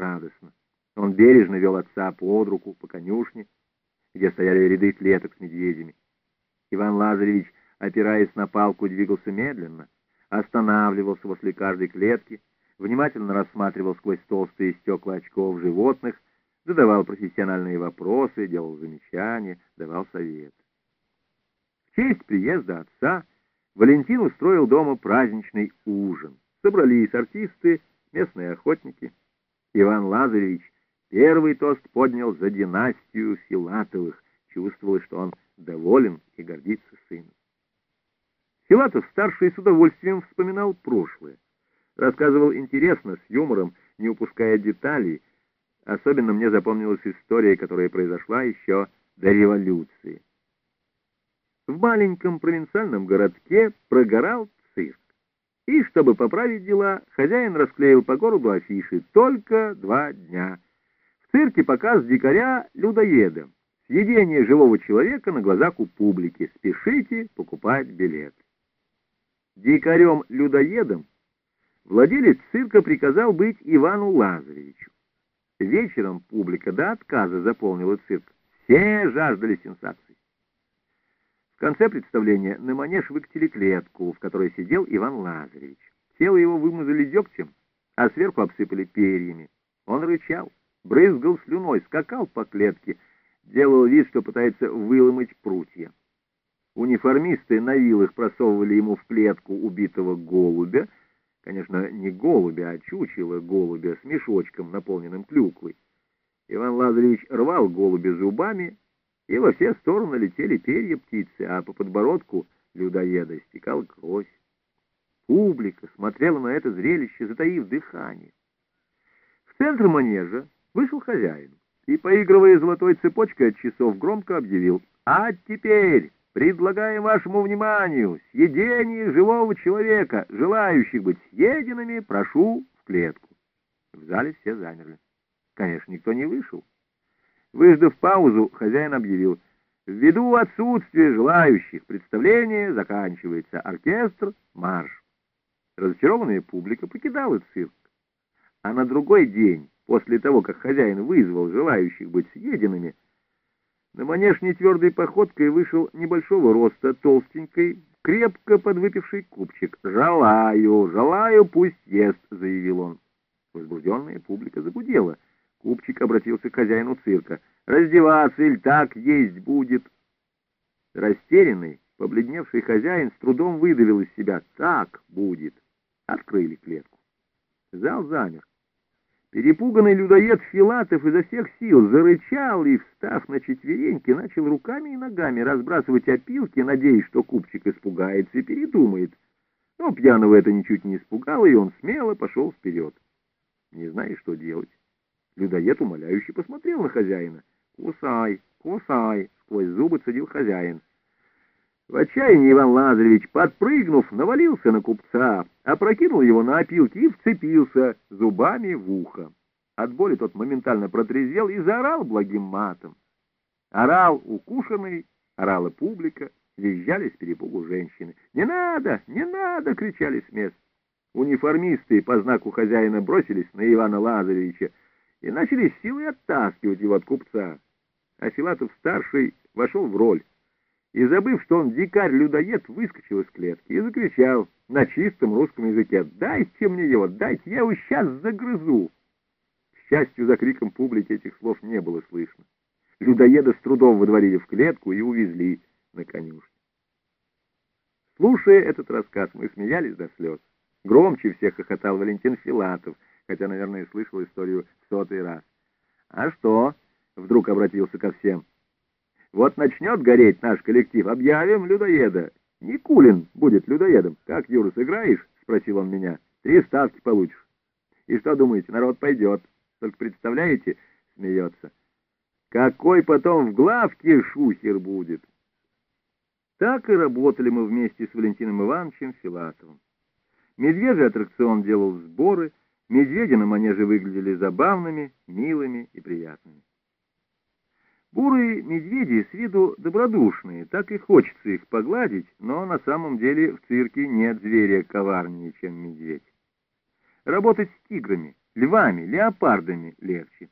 радостно. Он бережно вел отца под руку по конюшне, где стояли ряды клеток с медведями. Иван Лазаревич, опираясь на палку, двигался медленно, останавливался возле каждой клетки, внимательно рассматривал сквозь толстые стекла очков животных, задавал профессиональные вопросы, делал замечания, давал совет. В честь приезда отца Валентин устроил дома праздничный ужин. Собрались артисты, местные охотники. Иван Лазаревич первый тост поднял за династию Филатовых, чувствовалось, что он доволен и гордится сыном. Филатов-старший с удовольствием вспоминал прошлое. Рассказывал интересно, с юмором, не упуская деталей. Особенно мне запомнилась история, которая произошла еще до революции. В маленьком провинциальном городке прогорал. И, чтобы поправить дела, хозяин расклеил по городу афиши только два дня. В цирке показ дикаря-людоеда. Съедение живого человека на глазах у публики. Спешите покупать билет. Дикарем-людоедом владелец цирка приказал быть Ивану Лазаревичу. Вечером публика до отказа заполнила цирк. Все жаждали сенсаций. В конце представления на манеж выкатили клетку, в которой сидел Иван Лазаревич. Тело его вымазали дегтем, а сверху обсыпали перьями. Он рычал, брызгал слюной, скакал по клетке, делал вид, что пытается выломать прутья. Униформисты на вилах просовывали ему в клетку убитого голубя, конечно, не голубя, а чучело голубя с мешочком, наполненным клюквой. Иван Лазаревич рвал голубя зубами, и во все стороны летели перья птицы, а по подбородку людоеда стекал кровь. Публика смотрела на это зрелище, затаив дыхание. В центр манежа вышел хозяин и, поигрывая золотой цепочкой от часов, громко объявил «А теперь предлагаем вашему вниманию съедение живого человека, желающих быть съеденными, прошу в клетку». В зале все замерли. Конечно, никто не вышел. Выждав паузу, хозяин объявил, «Ввиду отсутствия желающих, представление заканчивается. Оркестр, марш». Разочарованная публика покидала цирк. А на другой день, после того, как хозяин вызвал желающих быть съеденными, на манеж нетвердой походкой вышел небольшого роста, толстенький, крепко подвыпивший купчик. «Желаю, желаю, пусть ест», — заявил он. Возбужденная публика загудела — Купчик обратился к хозяину цирка. «Раздеваться или так есть будет?» Растерянный, побледневший хозяин с трудом выдавил из себя «так будет». Открыли клетку. Зал замер. Перепуганный людоед Филатов изо всех сил зарычал и, встав на четвереньки, начал руками и ногами разбрасывать опилки, надеясь, что купчик испугается и передумает. Но пьяного это ничуть не испугало, и он смело пошел вперед. Не зная, что делать. Людоед умоляюще посмотрел на хозяина. «Кусай, кусай!» — сквозь зубы цедил хозяин. В отчаянии Иван Лазаревич, подпрыгнув, навалился на купца, опрокинул его на опилки и вцепился зубами в ухо. От боли тот моментально протрезвел и заорал благим матом. Орал укушенный, орала публика, визжали с перепугу женщины. «Не надо! Не надо!» — кричали с мест. Униформисты по знаку хозяина бросились на Ивана Лазаревича, и начали силой оттаскивать его от купца. А Филатов-старший вошел в роль и, забыв, что он дикарь-людоед, выскочил из клетки и закричал на чистом русском языке «Дайте мне его, дайте, я его сейчас загрызу!» К счастью, за криком публики этих слов не было слышно. Людоеда с трудом выдворили в клетку и увезли на конюшню. Слушая этот рассказ, мы смеялись до слез. Громче всех хохотал Валентин Филатов — хотя, наверное, слышал историю в сотый раз. «А что?» — вдруг обратился ко всем. «Вот начнет гореть наш коллектив, объявим людоеда. Никулин будет людоедом. Как, Юра, сыграешь?» — спросил он меня. «Три ставки получишь». «И что думаете, народ пойдет? Только представляете?» — смеется. «Какой потом в главке шухер будет?» Так и работали мы вместе с Валентином Ивановичем Филатовым. Медвежий аттракцион делал сборы, Медведи на манеже выглядели забавными, милыми и приятными. Бурые медведи с виду добродушные, так и хочется их погладить, но на самом деле в цирке нет зверя коварнее, чем медведь. Работать с тиграми, львами, леопардами легче.